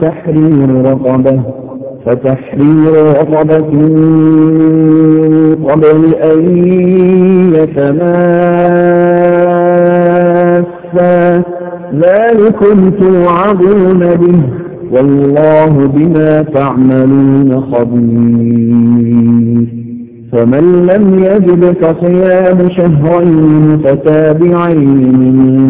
فتحرير رقبة فتحرير رقبة قبل أن يتماسا. ذلكم توعظون به والله بما تعملون خبير. فمن لم يجد فصيام شهرين متتابعين من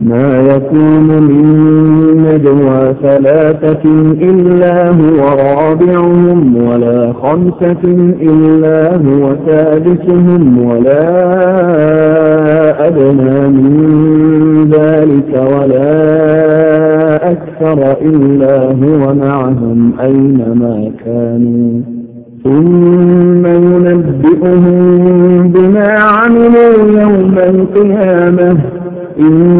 ما يكون من نجوى ثلاثة إلا هو رابعهم ولا خمسة إلا هو سادسهم ولا أدنى من ذلك ولا أكثر إلا هو معهم أينما كانوا. ثم ينبئهم بما عملوا يوم القيامة. إن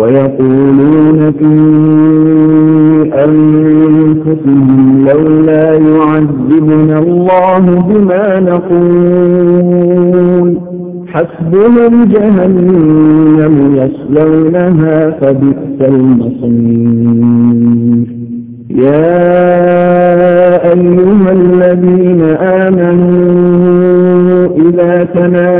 ويقولون في أنفسهم لولا يعذبنا الله بما نقول. حسبهم جهنم يصلونها فبئس المصير. يا أيها الذين آمنوا إذا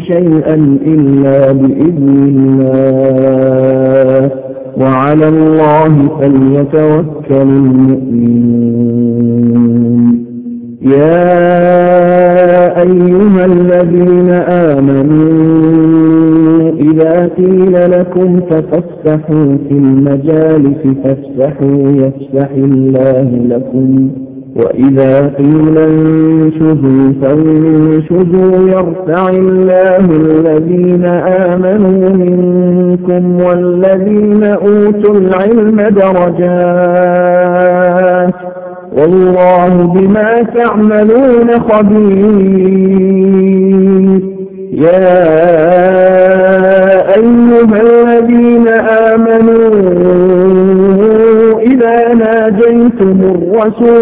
شيئا إلا بإذن الله. وعلى الله فليتوكل المؤمنون. يا أيها الذين آمنوا إذا قيل لكم تفسحوا في المجالس فافسحوا يفسح الله لكم. وإذا قيل انشزوا فانشزوا يرفع الله الذين آمنوا منكم والذين أوتوا العلم درجات والله بما تعملون خبير. يا أيها الذين آمنوا إذا ناجيتم الرسول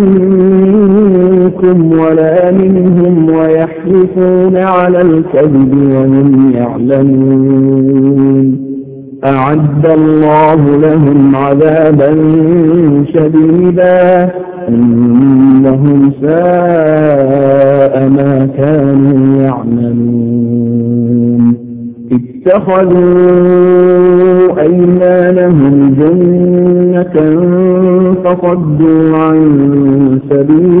ويحلفون على الكذب وهم يعلمون. أعد الله لهم عذابا شديدا. إنهم ساء ما كانوا يعملون. اتخذوا أيمانهم جنة فصدوا عن سبيل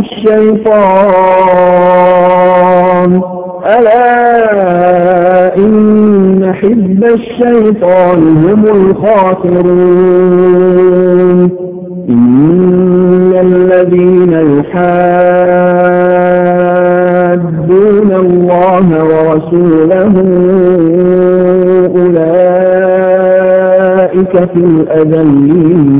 الشيطان. ألا إن حزب الشيطان هم الخاسرون. إن الذين يحادون الله ورسوله أولئك في الأذلين.